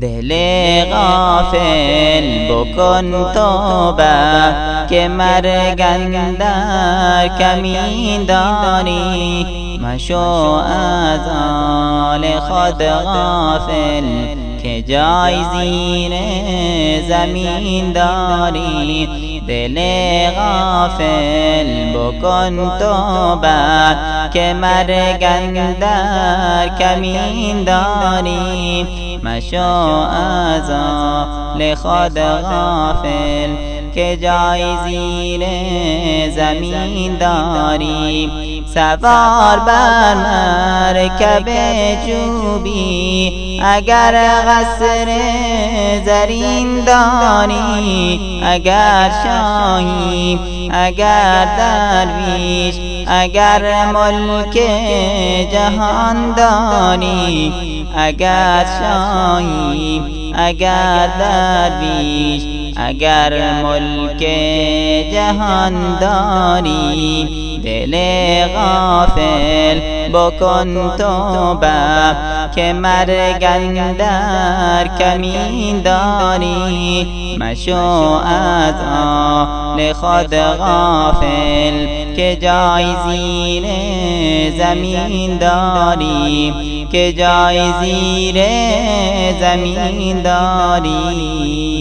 دل غافل بکن توبه که مرگندر کمین داری. مشو از آل خود غافل که جای زیر زمین داری. دل غافل بکن توبه که مرگندر کمین داری. مشو از خود غافل که جای زیر زمین داری. سوار بر مرکب چوبی اگر قصر زرین داری اگر شاهی اگر درویش اگر ملک جهان داری اگر شاهی اگر درویش اگر ملک جهان داری دل غافل بکن توبه که مرگندر کمین داری. مشو از آل خود غافل که جای زیر زمین داری. که جای زیر زمین داری.